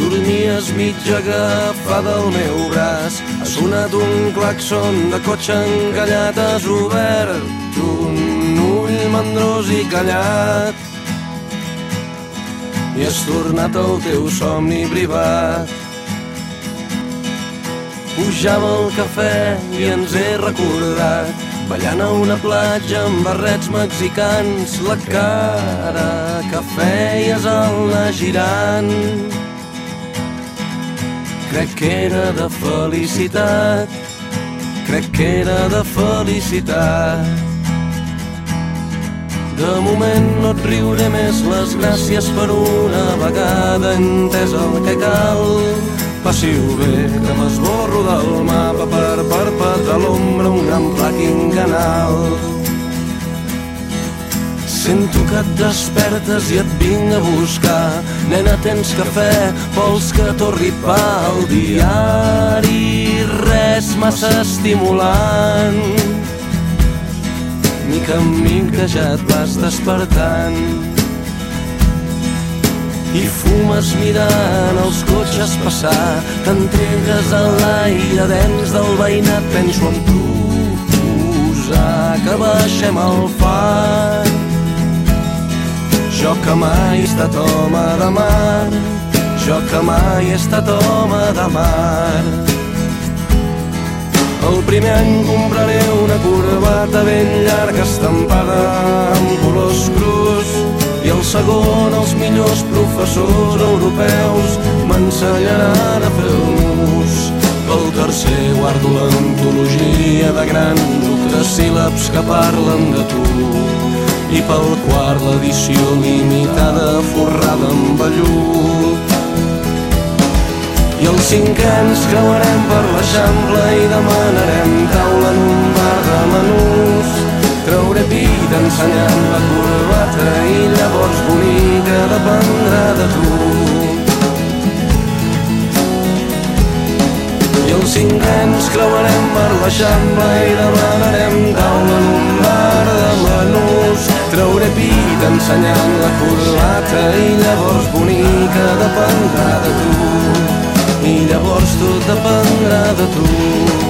Dormies mitja agafada al meu braç. Ha sonat un claxon de cotxe encallat, has obert un ull mandrós i callat. I has tornat al teu somni privat. Pujava el cafè i ens he recordat ballant a una platja amb barrets mexicans la cara que feies al anar girant crec que era de felicitat. Crec que era de felicitat. De moment no et riuré més les gràcies per una vegada entès el que cal. Passiu bé, que m'esborro del Sento que et despertes i et vinc a buscar. Nena, tens cafè, vols que torri pa al diari? Res massa estimulant. Mica en mica ja et vas despertant i fumes mirant els cotxes passar t'entregues a l'aire dens del veïnat penso en tu posar que baixem el far jo que mai he estat home de mar jo que mai he estat home de mar el primer any compraré una corbata ben llarga estampada amb colors crus i el segon els millors professors europeus m'ensenyaran a fer el nus. Pel tercer guardo l'antologia de grans octosíl·labs que parlen de tu i pel quart l'edició limitada forrada amb vellut. I els cinquens creuarem per l'Eixample i demanarem taula en un bar de menús Trauré vida ensenyant la corbata i llavors bonica dependrà de tu. I els cinquens creuarem per l'Eixample i demanarem taula vida ensenyant la corbata i llavors bonica dependrà de tu. I llavors tot dependrà de tu.